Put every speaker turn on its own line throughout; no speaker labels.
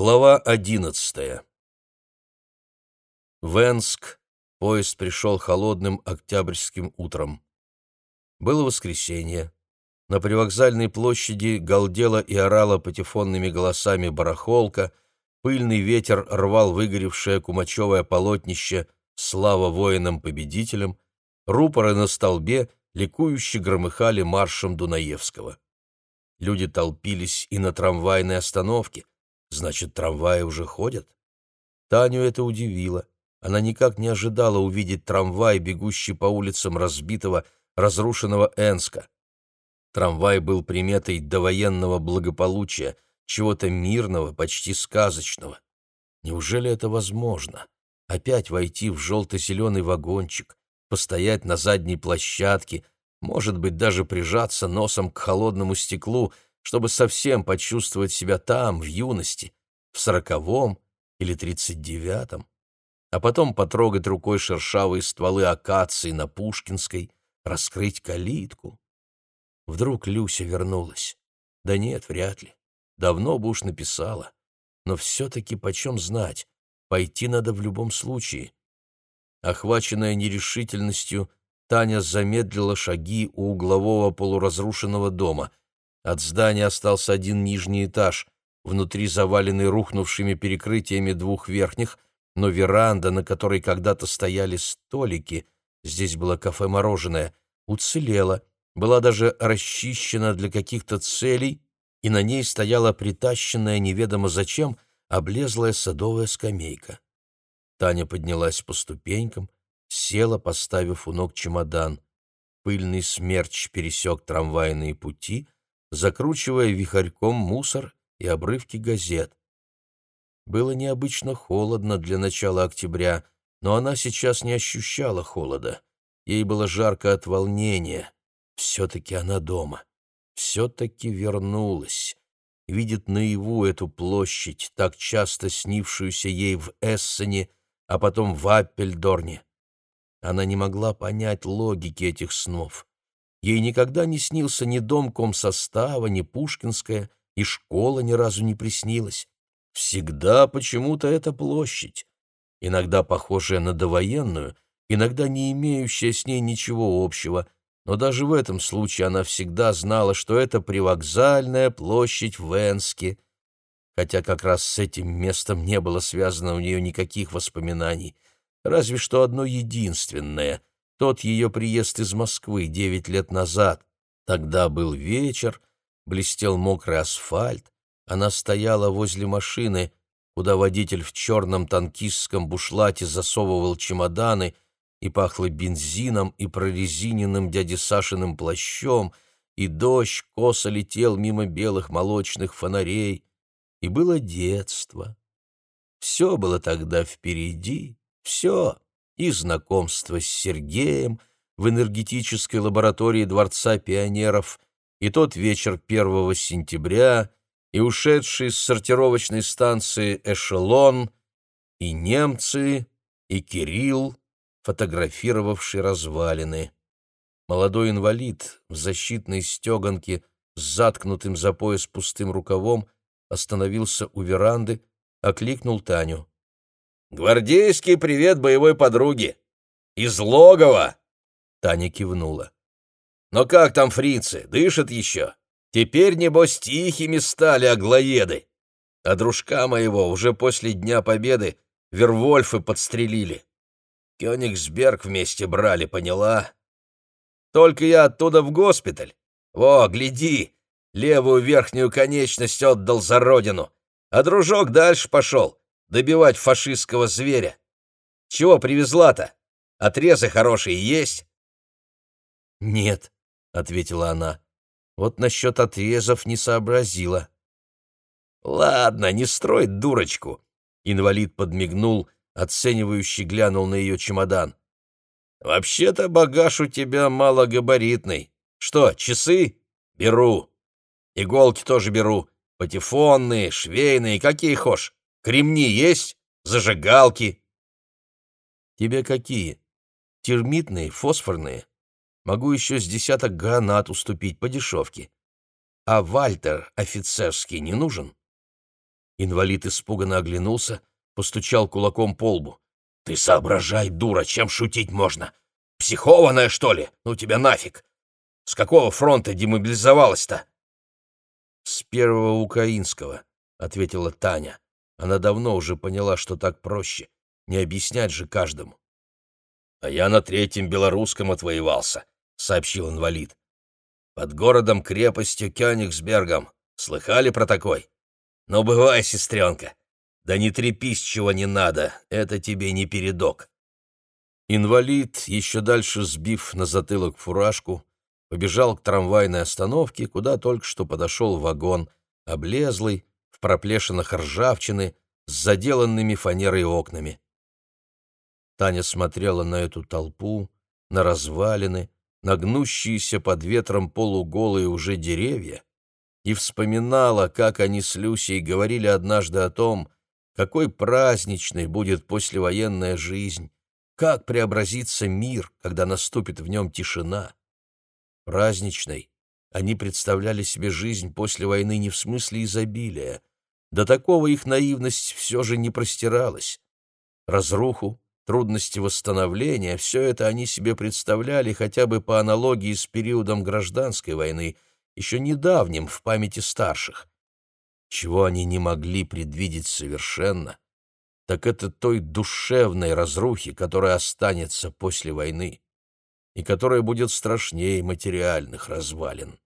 Глава одиннадцатая. В Энск поезд пришел холодным октябрьским утром. Было воскресенье. На привокзальной площади галдела и орала патефонными голосами барахолка, пыльный ветер рвал выгоревшее кумачевое полотнище «Слава воинам-победителям», рупоры на столбе ликующе громыхали маршем Дунаевского. Люди толпились и на трамвайной остановке — Значит, трамваи уже ходят? Таню это удивило. Она никак не ожидала увидеть трамвай, бегущий по улицам разбитого, разрушенного Энска. Трамвай был приметой довоенного благополучия, чего-то мирного, почти сказочного. Неужели это возможно? Опять войти в желто-зеленый вагончик, постоять на задней площадке, может быть, даже прижаться носом к холодному стеклу — чтобы совсем почувствовать себя там, в юности, в сороковом или тридцать девятом, а потом потрогать рукой шершавые стволы акации на Пушкинской, раскрыть калитку. Вдруг Люся вернулась. Да нет, вряд ли. Давно бы уж написала. Но все-таки почем знать? Пойти надо в любом случае. Охваченная нерешительностью, Таня замедлила шаги у углового полуразрушенного дома — от здания остался один нижний этаж, внутри заваленный рухнувшими перекрытиями двух верхних, но веранда, на которой когда-то стояли столики, здесь было кафе-мороженое, уцелела, была даже расчищена для каких-то целей, и на ней стояла притащенная неведомо зачем облезлая садовая скамейка. Таня поднялась по ступенькам, села, поставив у ног чемодан. Пыльный смерч пересек трамвайные пути — закручивая вихарьком мусор и обрывки газет. Было необычно холодно для начала октября, но она сейчас не ощущала холода. Ей было жарко от волнения. Все-таки она дома. Все-таки вернулась. Видит наяву эту площадь, так часто снившуюся ей в Эссене, а потом в Аппельдорне. Она не могла понять логики этих снов. Ей никогда не снился ни дом комсостава, ни Пушкинская, и школа ни разу не приснилась. Всегда почему-то эта площадь, иногда похожая на довоенную, иногда не имеющая с ней ничего общего, но даже в этом случае она всегда знала, что это привокзальная площадь в Энске, хотя как раз с этим местом не было связано у нее никаких воспоминаний, разве что одно единственное — тот ее приезд из Москвы девять лет назад. Тогда был вечер, блестел мокрый асфальт, она стояла возле машины, куда водитель в черном танкистском бушлате засовывал чемоданы, и пахло бензином и прорезиненным дяди Сашиным плащом, и дождь косо летел мимо белых молочных фонарей, и было детство. Все было тогда впереди, все и знакомство с Сергеем в энергетической лаборатории Дворца пионеров, и тот вечер 1 сентября, и ушедший с сортировочной станции эшелон, и немцы, и Кирилл, фотографировавший развалины. Молодой инвалид в защитной стеганке с заткнутым за пояс пустым рукавом остановился у веранды, окликнул Таню. Гвардейский привет боевой подруге. Из логова. Таня кивнула. Но как там фрицы, дышат еще? Теперь, небось, тихими стали аглоеды. А дружка моего уже после Дня Победы Вервольфы подстрелили. Кёнигсберг вместе брали, поняла? Только я оттуда в госпиталь. Во, гляди, левую верхнюю конечность отдал за родину, а дружок дальше пошел, добивать фашистского зверя. Чего привезла-то? Отрезы хорошие есть?» «Нет», — ответила она. «Вот насчет отрезов не сообразила». «Ладно, не строй дурочку», — инвалид подмигнул, оценивающий глянул на ее чемодан. «Вообще-то багаж у тебя малогабаритный. Что, часы? Беру. Иголки тоже беру. Патефонные, швейные, какие хошь. Кремни есть? Зажигалки?» «Тебе какие? Термитные, фосфорные? Могу еще с десяток гранат уступить по дешевке. А Вальтер офицерский не нужен?» Инвалид испуганно оглянулся, постучал кулаком по лбу. «Ты соображай, дура, чем шутить можно? Психованная, что ли? Ну тебя нафиг! С какого фронта демобилизовалась-то?» «С первого украинского», — ответила Таня. Она давно уже поняла, что так проще. Не объяснять же каждому. «А я на третьем белорусском отвоевался», — сообщил инвалид. «Под городом-крепостью Кёнигсбергом. Слыхали про такой? Ну, бывай, сестренка. Да не трепись, чего не надо, это тебе не передок». Инвалид, еще дальше сбив на затылок фуражку, побежал к трамвайной остановке, куда только что подошел вагон, облезлый, в проплешинах ржавчины, с заделанными фанерой окнами. Таня смотрела на эту толпу, на развалины, на гнущиеся под ветром полуголые уже деревья и вспоминала, как они с Люсей говорили однажды о том, какой праздничной будет послевоенная жизнь, как преобразится мир, когда наступит в нем тишина. Праздничной они представляли себе жизнь после войны не в смысле изобилия. До такого их наивность все же не простиралась. Разруху, трудности восстановления — все это они себе представляли хотя бы по аналогии с периодом гражданской войны, еще недавним в памяти старших. Чего они не могли предвидеть совершенно, так это той душевной разрухи, которая останется после войны и которая будет страшнее материальных развалин.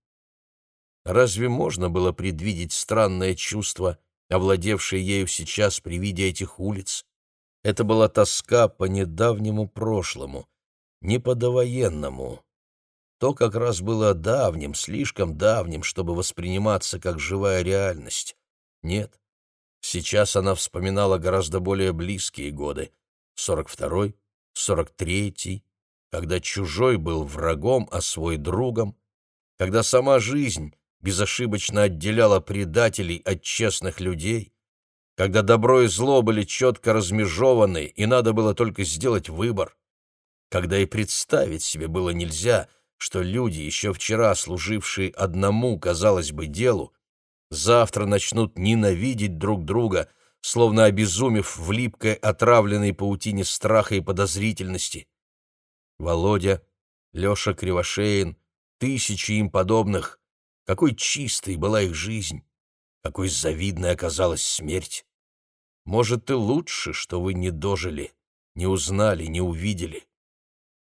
Разве можно было предвидеть странное чувство, овладевшее ею сейчас при виде этих улиц, это была тоска по недавнему прошлому, не по довоенному. То как раз было давним, слишком давним, чтобы восприниматься как живая реальность. Нет, сейчас она вспоминала гораздо более близкие годы. Сорок второй, сорок третий, когда чужой был врагом, а свой другом, когда сама жизнь безошибочно отделяла предателей от честных людей, когда добро и зло были четко размежованы, и надо было только сделать выбор, когда и представить себе было нельзя, что люди, еще вчера служившие одному, казалось бы, делу, завтра начнут ненавидеть друг друга, словно обезумев в липкой отравленной паутине страха и подозрительности. Володя, Леша Кривошеин, тысячи им подобных, какой чистой была их жизнь! какой завидной оказалась смерть. Может, и лучше, что вы не дожили, не узнали, не увидели.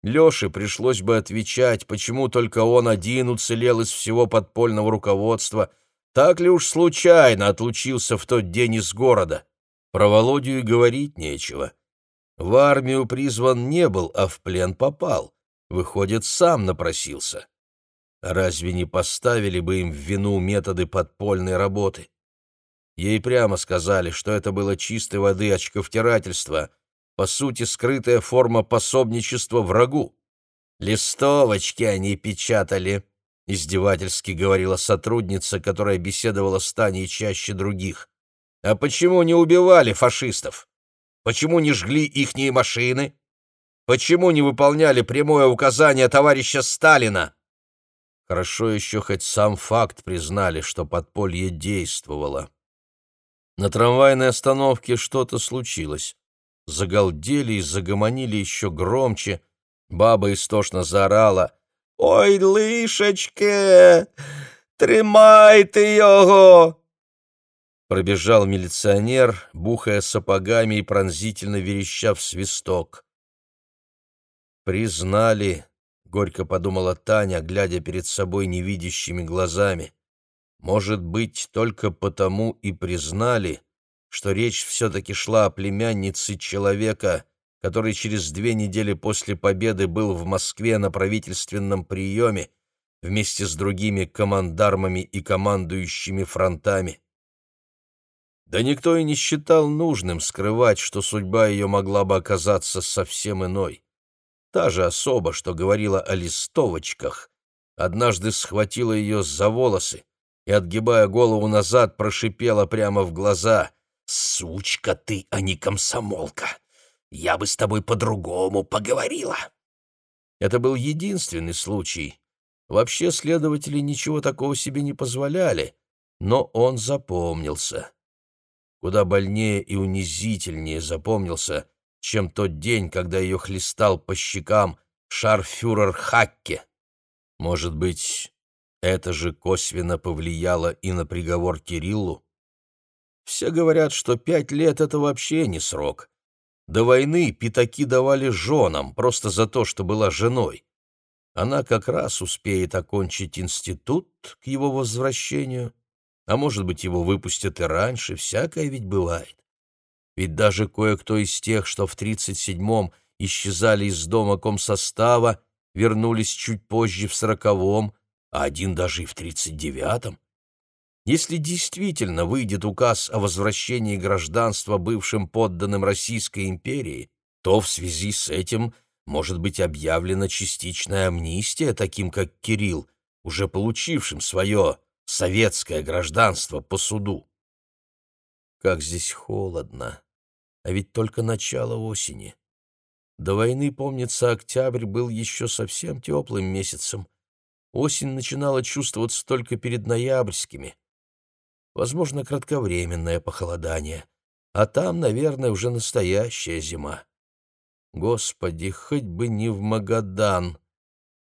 Леше пришлось бы отвечать, почему только он один уцелел из всего подпольного руководства, так ли уж случайно отлучился в тот день из города. Про Володю и говорить нечего. В армию призван не был, а в плен попал. Выходит, сам напросился. Разве не поставили бы им в вину методы подпольной работы? Ей прямо сказали, что это было чистой воды очковтирательство, по сути, скрытая форма пособничества врагу. «Листовочки они печатали», — издевательски говорила сотрудница, которая беседовала с Таней чаще других. «А почему не убивали фашистов? Почему не жгли ихние машины? Почему не выполняли прямое указание товарища Сталина?» Хорошо еще хоть сам факт признали, что подполье действовало. На трамвайной остановке что-то случилось. Загалдели и загомонили еще громче. Баба истошно заорала. «Ой, лишечке! Тримайте его!» Пробежал милиционер, бухая сапогами и пронзительно вереща в свисток. Признали, — горько подумала Таня, глядя перед собой невидящими глазами. «Может быть, только потому и признали, что речь все-таки шла о племяннице человека, который через две недели после победы был в Москве на правительственном приеме вместе с другими командармами и командующими фронтами. Да никто и не считал нужным скрывать, что судьба ее могла бы оказаться совсем иной. Та же особа, что говорила о листовочках, однажды схватила ее за волосы и, отгибая голову назад, прошипела прямо в глаза «Сучка ты, а не комсомолка! Я бы с тобой по-другому поговорила!» Это был единственный случай. Вообще следователи ничего такого себе не позволяли, но он запомнился. куда больнее и унизительнее запомнился, чем тот день, когда ее хлестал по щекам шарфюрер Хакке. Может быть, это же косвенно повлияло и на приговор Кириллу? Все говорят, что пять лет — это вообще не срок. До войны пятаки давали женам, просто за то, что была женой. Она как раз успеет окончить институт к его возвращению, а может быть, его выпустят и раньше, всякое ведь бывает. Ведь даже кое-кто из тех, что в 37-м исчезали из дома комсостава, вернулись чуть позже в сороковом, а один даже и в 39-м. Если действительно выйдет указ о возвращении гражданства бывшим подданным Российской империи, то в связи с этим может быть объявлена частичная амнистия таким, как Кирилл, уже получившим свое советское гражданство по суду. Как здесь холодно, а ведь только начало осени. До войны, помнится, октябрь был еще совсем теплым месяцем. Осень начинала чувствоваться только перед ноябрьскими — возможно, кратковременное похолодание, а там, наверное, уже настоящая зима. Господи, хоть бы не в Магадан.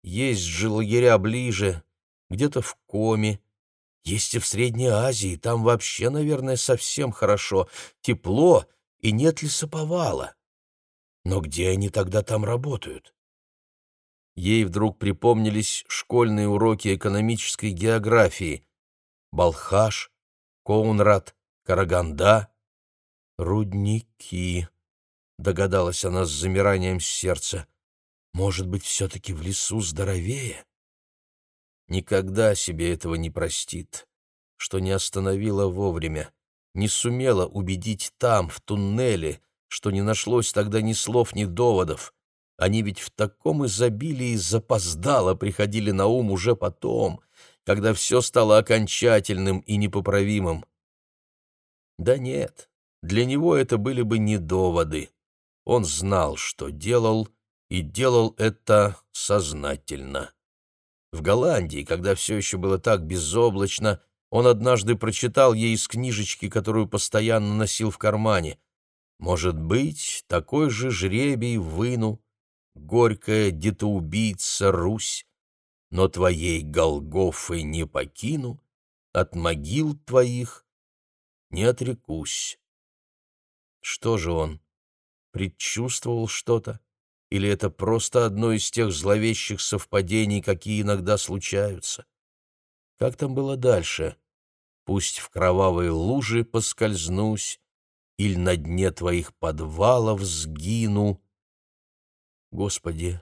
Есть же лагеря ближе, где-то в Коме, есть и в Средней Азии, там вообще, наверное, совсем хорошо, тепло и нет лесоповала. Но где они тогда там работают? Ей вдруг припомнились школьные уроки экономической географии. Балхаш, Коунрад, Караганда, рудники, догадалась она с замиранием сердца. Может быть, все-таки в лесу здоровее? Никогда себе этого не простит, что не остановила вовремя, не сумела убедить там, в туннеле, что не нашлось тогда ни слов, ни доводов. Они ведь в таком изобилии запоздало приходили на ум уже потом, когда все стало окончательным и непоправимым. Да нет, для него это были бы не доводы. Он знал, что делал, и делал это сознательно. В Голландии, когда все еще было так безоблачно, он однажды прочитал ей из книжечки, которую постоянно носил в кармане. «Может быть, такой же жребий выну, горькая детоубийца Русь, но твоей Голгофы не покину, от могил твоих не отрекусь. Что же он? Предчувствовал что-то? Или это просто одно из тех зловещих совпадений, какие иногда случаются? Как там было дальше? Пусть в кровавой луже поскользнусь, или на дне твоих подвалов сгину. Господи,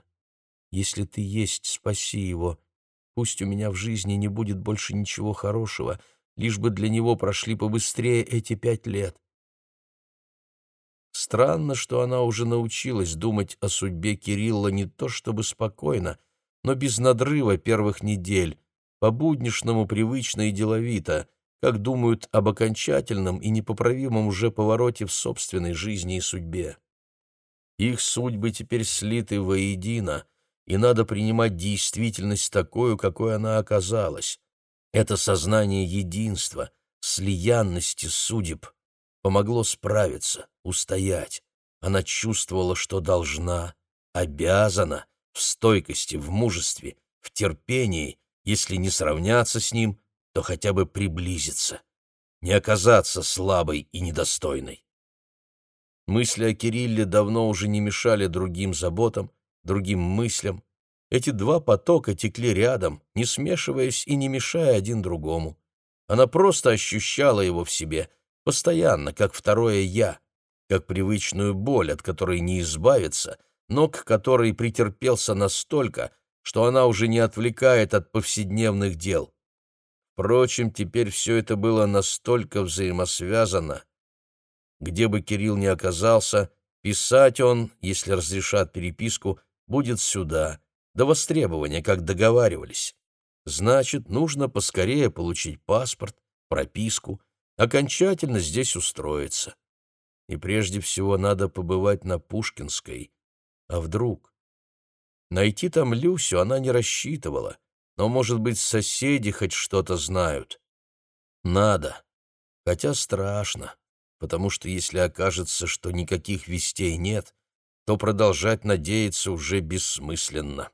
если ты есть, спаси его. Пусть у меня в жизни не будет больше ничего хорошего, лишь бы для него прошли побыстрее эти пять лет. Странно, что она уже научилась думать о судьбе Кирилла не то чтобы спокойно, но без надрыва первых недель, по-буднишному привычно и деловито, как думают об окончательном и непоправимом уже повороте в собственной жизни и судьбе. Их судьбы теперь слиты воедино, и надо принимать действительность такую, какой она оказалась. Это сознание единства, слиянности судеб помогло справиться, устоять. Она чувствовала, что должна, обязана в стойкости, в мужестве, в терпении, если не сравняться с ним, то хотя бы приблизиться, не оказаться слабой и недостойной. Мысли о Кирилле давно уже не мешали другим заботам, другим мыслям. Эти два потока текли рядом, не смешиваясь и не мешая один другому. Она просто ощущала его в себе, постоянно, как второе «я», как привычную боль, от которой не избавиться, но к которой претерпелся настолько, что она уже не отвлекает от повседневных дел. Впрочем, теперь все это было настолько взаимосвязано. Где бы Кирилл ни оказался, писать он, если разрешат переписку, будет сюда, до востребования, как договаривались. Значит, нужно поскорее получить паспорт, прописку, окончательно здесь устроиться. И прежде всего надо побывать на Пушкинской. А вдруг? Найти там Люсю она не рассчитывала, но, может быть, соседи хоть что-то знают. Надо, хотя страшно. потому что если окажется, что никаких вестей нет, то продолжать надеяться уже бессмысленно.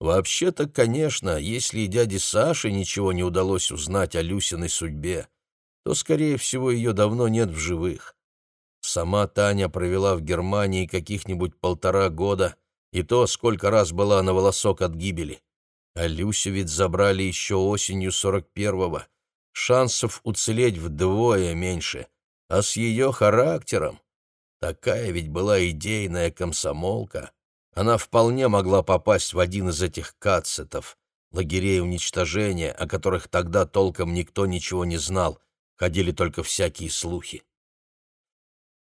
Вообще-то, конечно, если и дяде Саше ничего не удалось узнать о Люсиной судьбе, то, скорее всего, ее давно нет в живых. Сама Таня провела в Германии каких-нибудь полтора года, и то, сколько раз была на волосок от гибели. А Люсю ведь забрали еще осенью сорок первого. Шансов уцелеть вдвое меньше. А с ее характером... Такая ведь была идейная комсомолка. Она вполне могла попасть в один из этих кацетов, лагерей уничтожения, о которых тогда толком никто ничего не знал, ходили только всякие слухи.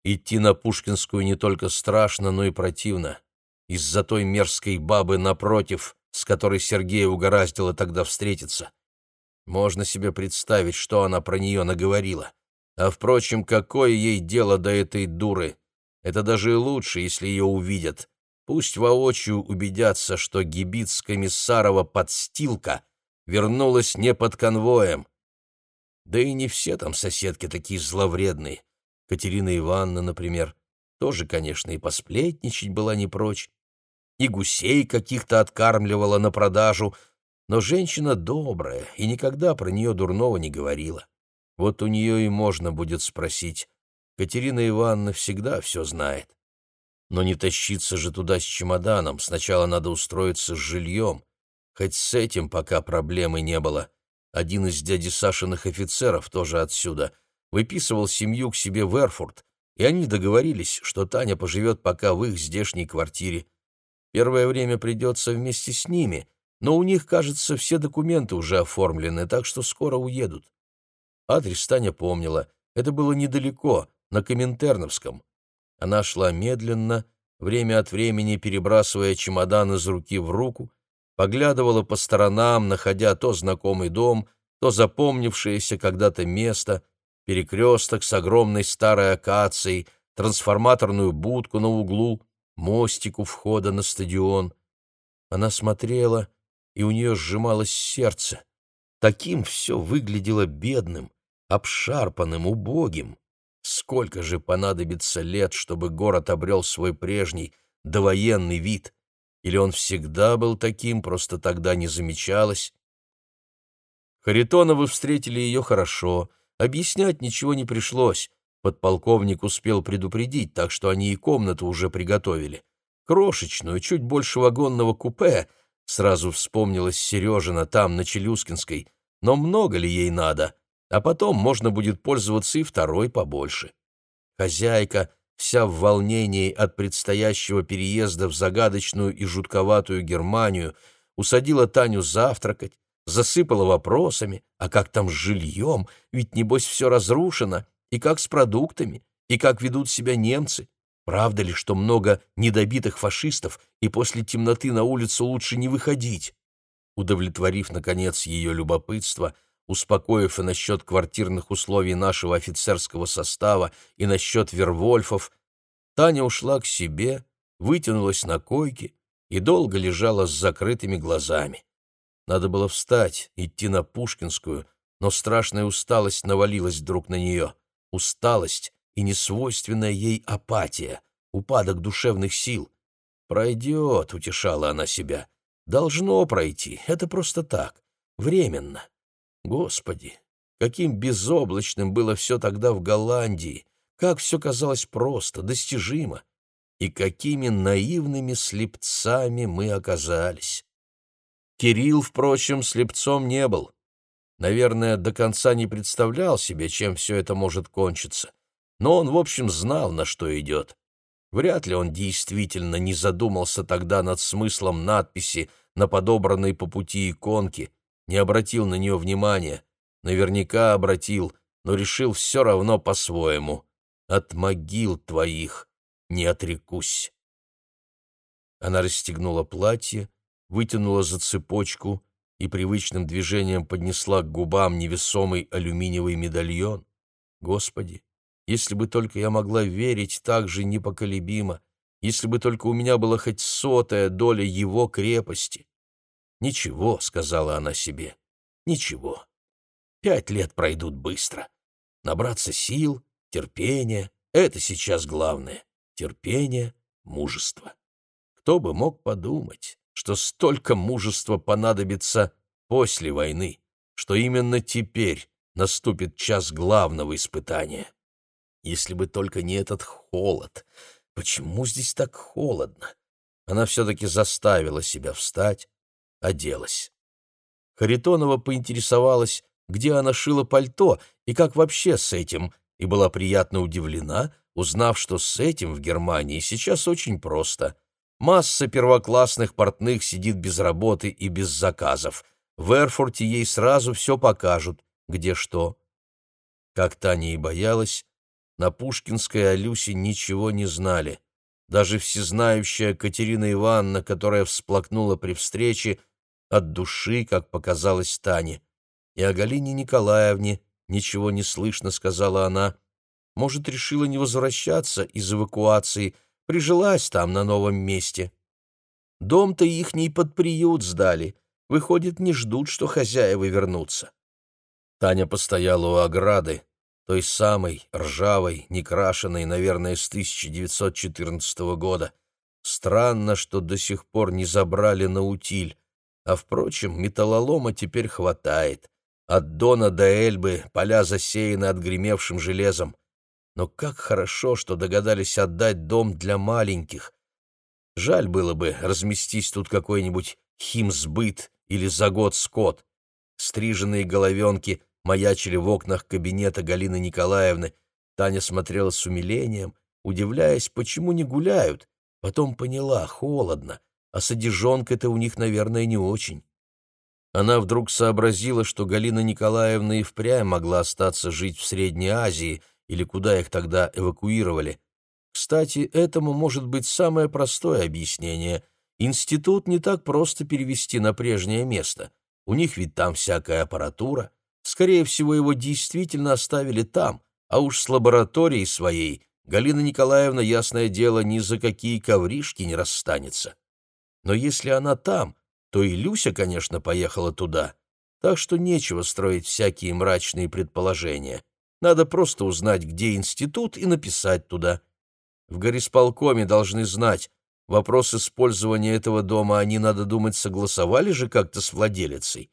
Идти на Пушкинскую не только страшно, но и противно. Из-за той мерзкой бабы напротив, с которой Сергея угораздило тогда встретиться. Можно себе представить, что она про нее наговорила. А, впрочем, какое ей дело до этой дуры? Это даже и лучше, если ее увидят. Пусть воочию убедятся, что Гибиц-Комиссарова подстилка вернулась не под конвоем. Да и не все там соседки такие зловредные. Катерина Ивановна, например, тоже, конечно, и посплетничать была не прочь, и гусей каких-то откармливала на продажу, но женщина добрая и никогда про нее дурного не говорила. Вот у нее и можно будет спросить. Катерина Ивановна всегда все знает. Но не тащиться же туда с чемоданом, сначала надо устроиться с жильем. Хоть с этим пока проблемы не было. Один из дяди Сашиных офицеров, тоже отсюда, выписывал семью к себе в Эрфурт, и они договорились, что Таня поживет пока в их здешней квартире. Первое время придется вместе с ними, но у них, кажется, все документы уже оформлены, так что скоро уедут. Адрес Таня помнила. Это было недалеко, на Коминтерновском. Она шла медленно, время от времени перебрасывая чемодан из руки в руку, поглядывала по сторонам, находя то знакомый дом, то запомнившееся когда-то место, перекресток с огромной старой акацией, трансформаторную будку на углу, мостик у входа на стадион. Она смотрела, и у нее сжималось сердце. Таким все выглядело бедным, обшарпанным, убогим. Сколько же понадобится лет, чтобы город обрел свой прежний, довоенный вид? Или он всегда был таким, просто тогда не замечалось? Харитоновы встретили ее хорошо, объяснять ничего не пришлось. Подполковник успел предупредить, так что они и комнату уже приготовили. Крошечную, чуть больше вагонного купе, сразу вспомнилась Сережина там, на Челюскинской, но много ли ей надо? А потом можно будет пользоваться и второй побольше. Хозяйка, вся в волнении от предстоящего переезда в загадочную и жутковатую Германию, усадила Таню завтракать, засыпала вопросами, а как там с жильем, ведь, небось, все разрушено, и как с продуктами, и как ведут себя немцы. Правда ли, что много недобитых фашистов, и после темноты на улицу лучше не выходить? Удовлетворив, наконец, ее любопытство, успокоив и насчет квартирных условий нашего офицерского состава, и насчет Вервольфов, Таня ушла к себе, вытянулась на койке и долго лежала с закрытыми глазами. Надо было встать, идти на Пушкинскую, но страшная усталость навалилась вдруг на нее. Усталость и несвойственная ей апатия, упадок душевных сил. «Пройдет», — утешала она себя. «Должно пройти, это просто так, временно». Господи, каким безоблачным было все тогда в Голландии, как все казалось просто, достижимо, и какими наивными слепцами мы оказались. Кирилл, впрочем, слепцом не был. Наверное, до конца не представлял себе, чем все это может кончиться, но он, в общем, знал, на что идет. Вряд ли он действительно не задумался тогда над смыслом надписи на подобранной по пути иконке, не обратил на нее внимания. Наверняка обратил, но решил все равно по-своему. От могил твоих не отрекусь. Она расстегнула платье, вытянула за цепочку и привычным движением поднесла к губам невесомый алюминиевый медальон. Господи, если бы только я могла верить так же непоколебимо, если бы только у меня была хоть сотая доля его крепости. «Ничего», — сказала она себе, — «ничего. Пять лет пройдут быстро. Набраться сил, Терпение — это сейчас главное. Терпение, мужество. Кто бы мог подумать, что столько мужества понадобится после войны, что именно теперь наступит час главного испытания. Если бы только не этот холод. Почему здесь так холодно? Она все-таки заставила себя встать, оделась. Харитонова поинтересовалась, где она шила пальто и как вообще с этим, и была приятно удивлена, узнав, что с этим в Германии сейчас очень просто. Масса первоклассных портных сидит без работы и без заказов. В Эрфурте ей сразу все покажут, где что. Как Таня и боялась, на Пушкинской о Люсе ничего не знали. Даже всезнающая Катерина Ивановна, которая всплакнула при встрече, от души, как показалось Тане. И о Галине Николаевне ничего не слышно, сказала она. Может, решила не возвращаться из эвакуации, прижилась там на новом месте. Дом-то ихний под приют сдали. Выходит, не ждут, что хозяева вернутся. Таня постояла у ограды, той самой, ржавой, некрашенной, наверное, с 1914 года. Странно, что до сих пор не забрали на утиль. А, впрочем, металлолома теперь хватает. От Дона до Эльбы поля засеяны отгремевшим железом. Но как хорошо, что догадались отдать дом для маленьких. Жаль было бы разместить тут какой-нибудь химсбыт или загод скот. Стриженные головенки маячили в окнах кабинета Галины Николаевны. Таня смотрела с умилением, удивляясь, почему не гуляют. Потом поняла — холодно, а содержонка-то у них, наверное, не очень. Она вдруг сообразила, что Галина Николаевна и впрямь могла остаться жить в Средней Азии, или куда их тогда эвакуировали. Кстати, этому может быть самое простое объяснение. Институт не так просто перевести на прежнее место. У них ведь там всякая аппаратура. Скорее всего, его действительно оставили там, а уж с лабораторией своей Галина Николаевна, ясное дело, ни за какие ковришки не расстанется. Но если она там, то и Люся, конечно, поехала туда. Так что нечего строить всякие мрачные предположения. Надо просто узнать, где институт, и написать туда. В горисполкоме должны знать, вопрос использования этого дома они, надо думать, согласовали же как-то с владелицей.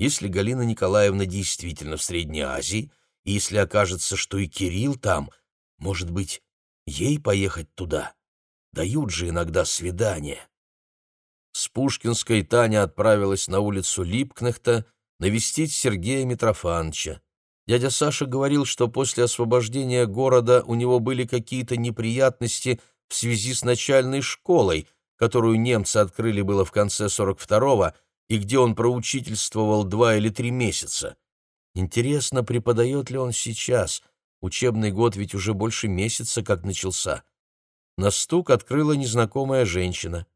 Если Галина Николаевна действительно в Средней Азии, и если окажется, что и Кирилл там, может быть, ей поехать туда? Дают же иногда свидания. С Пушкинской Таня отправилась на улицу Липкнехта навестить Сергея Митрофановича. Дядя Саша говорил, что после освобождения города у него были какие-то неприятности в связи с начальной школой, которую немцы открыли было в конце 42-го, и где он проучительствовал два или три месяца. Интересно, преподает ли он сейчас? Учебный год ведь уже больше месяца как начался. На стук открыла незнакомая женщина.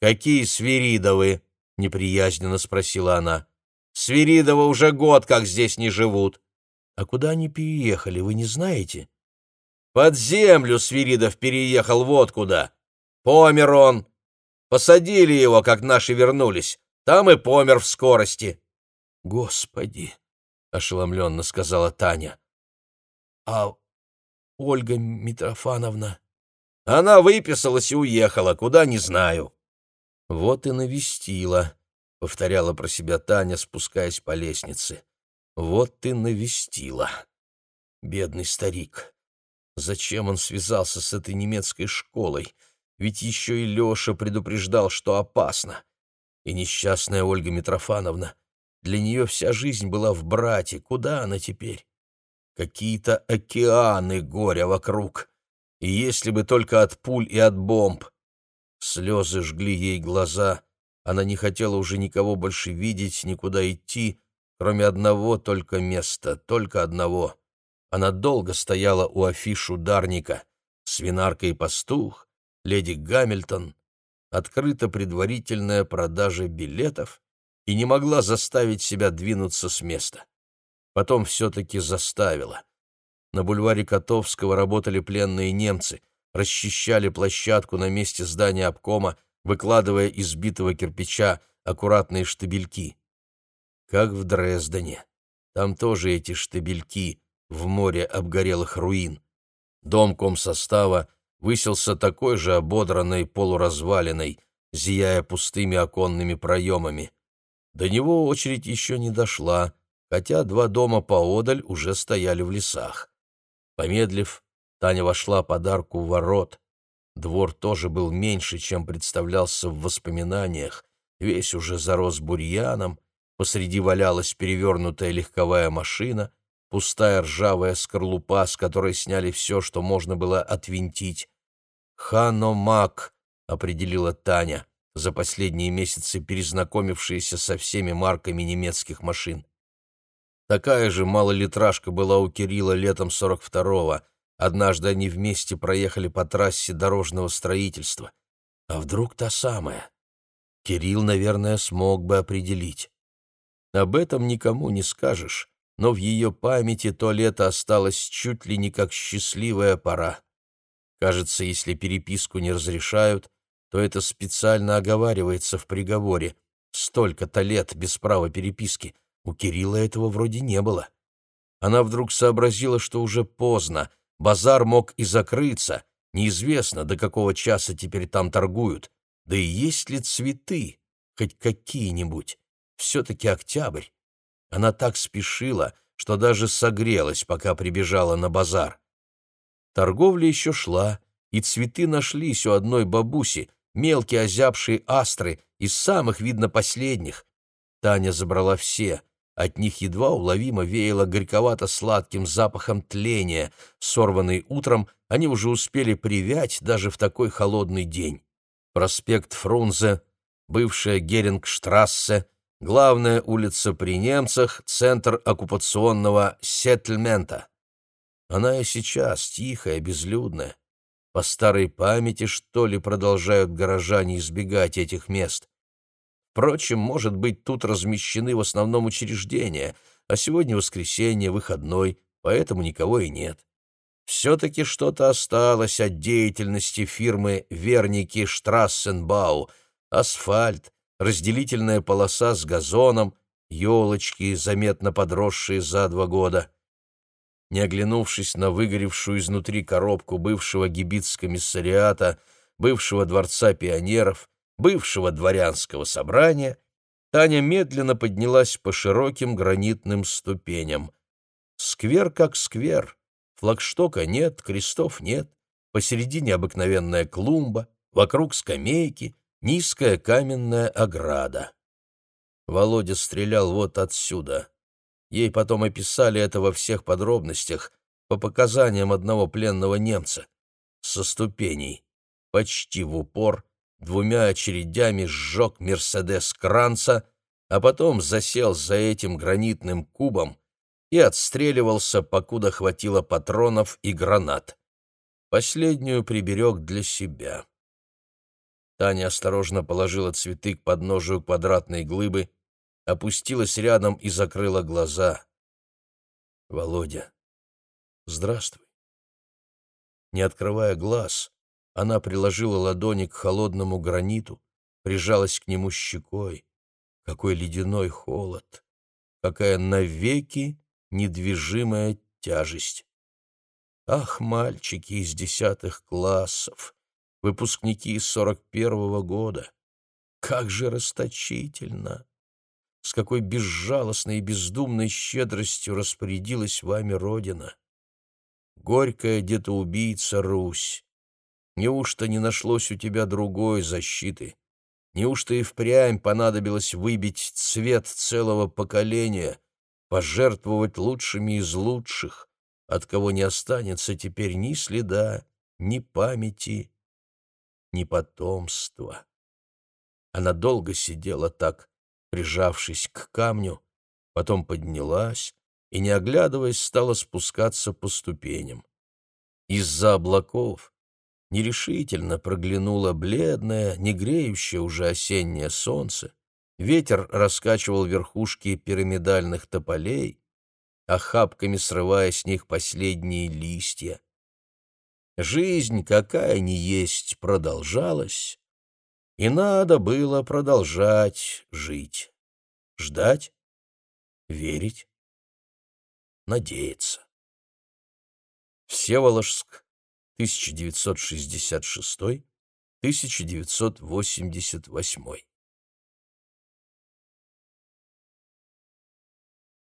«Какие Свиридовы?» — неприязненно спросила она. «Свиридовы уже год как здесь не живут». «А куда они переехали, вы не знаете?» «Под землю Свиридов переехал вот куда. Помер он, Посадили его, как наши вернулись. Там и помер в скорости. — Господи! — ошеломленно сказала Таня. — А Ольга Митрофановна? — Она выписалась и уехала, куда не знаю. — Вот и навестила, — повторяла про себя Таня, спускаясь по лестнице. — Вот ты навестила. Бедный старик. Зачем он связался с этой немецкой школой? — ведь еще и Леша предупреждал, что опасно. И несчастная Ольга Митрофановна. Для нее вся жизнь была в брате. Куда она теперь? Какие-то океаны горя вокруг. И если бы только от пуль и от бомб. Слезы жгли ей глаза. Она не хотела уже никого больше видеть, никуда идти, кроме одного только места, только одного. Она долго стояла у афиш ударника. Свинарка и пастух, леди Гамильтон, открыта предварительная продажа билетов и не могла заставить себя двинуться с места. Потом все-таки заставила. На бульваре Котовского работали пленные немцы, расчищали площадку на месте здания обкома, выкладывая из битого кирпича аккуратные штабельки. Как в Дрездене. Там тоже эти штабельки, в море обгорелых руин. Дом комсостава высился такой же ободранной полуразваленной, зияя пустыми оконными проемами. До него очередь еще не дошла, хотя два дома поодаль уже стояли в лесах. Помедлив, Таня вошла подарку ворот. Двор тоже был меньше, чем представлялся в воспоминаниях, весь уже зарос бурьяном, посреди валялась перевернутая легковая машина, пустая ржавая скорлупа, с которой сняли все, что можно было отвинтить. «Ханомак», — определила Таня, за последние месяцы перезнакомившаяся со всеми марками немецких машин. Такая же малолитражка была у Кирилла летом 42-го. Однажды они вместе проехали по трассе дорожного строительства. А вдруг та самая? Кирилл, наверное, смог бы определить. Об этом никому не скажешь, но в ее памяти то лето осталось чуть ли не как счастливая пора. Кажется, если переписку не разрешают, то это специально оговаривается в приговоре. Столько-то лет без права переписки. У Кирилла этого вроде не было. Она вдруг сообразила, что уже поздно. Базар мог и закрыться. Неизвестно, до какого часа теперь там торгуют. Да и есть ли цветы? Хоть какие-нибудь? Все-таки октябрь. Она так спешила, что даже согрелась, пока прибежала на базар. Торговля еще шла, и цветы нашлись у одной бабуси, мелкие озябшие астры, из самых, видно, последних. Таня забрала все. От них едва уловимо веяло горьковато-сладким запахом тления. Сорванные утром, они уже успели привять даже в такой холодный день. Проспект Фрунзе, бывшая Герингштрассе, главная улица при немцах, центр оккупационного сеттельмента. Она и сейчас тихая, безлюдная. По старой памяти, что ли, продолжают горожане избегать этих мест. Впрочем, может быть, тут размещены в основном учреждения, а сегодня воскресенье, выходной, поэтому никого и нет. Все-таки что-то осталось от деятельности фирмы Верники Штрассенбау. Асфальт, разделительная полоса с газоном, елочки, заметно подросшие за два года. Не оглянувшись на выгоревшую изнутри коробку бывшего гибицкомиссариата, бывшего дворца пионеров, бывшего дворянского собрания, Таня медленно поднялась по широким гранитным ступеням. Сквер как сквер, флагштока нет, крестов нет, посередине обыкновенная клумба, вокруг скамейки, низкая каменная ограда. Володя стрелял вот отсюда. Ей потом описали это во всех подробностях, по показаниям одного пленного немца. Со ступеней, почти в упор, двумя очередями сжег «Мерседес» Кранца, а потом засел за этим гранитным кубом и отстреливался, покуда хватило патронов и гранат. Последнюю приберег для себя. Таня осторожно положила цветы к подножию квадратной глыбы, опустилась рядом и закрыла глаза. «Володя, здравствуй». Не открывая глаз, она приложила ладони к холодному граниту, прижалась к нему щекой. Какой ледяной холод! Какая навеки недвижимая тяжесть! Ах, мальчики из десятых классов, выпускники сорок первого года! Как же расточительно! С какой безжалостной и бездумной щедростью распорядилась вами Родина! Горькая детоубийца Русь! Неужто не нашлось у тебя другой защиты? Неужто и впрямь понадобилось выбить цвет целого поколения, пожертвовать лучшими из лучших, от кого не останется теперь ни следа, ни памяти, ни потомства? Она долго сидела так, прижавшись к камню, потом поднялась и, не оглядываясь, стала спускаться по ступеням. Из-за облаков нерешительно проглянуло бледное, не греющее уже осеннее солнце, ветер раскачивал верхушки пирамидальных тополей, охапками срывая с них последние листья. Жизнь, какая ни есть, продолжалась, и надо было продолжать жить, ждать, верить, надеяться. Всеволожск, 1966-1988.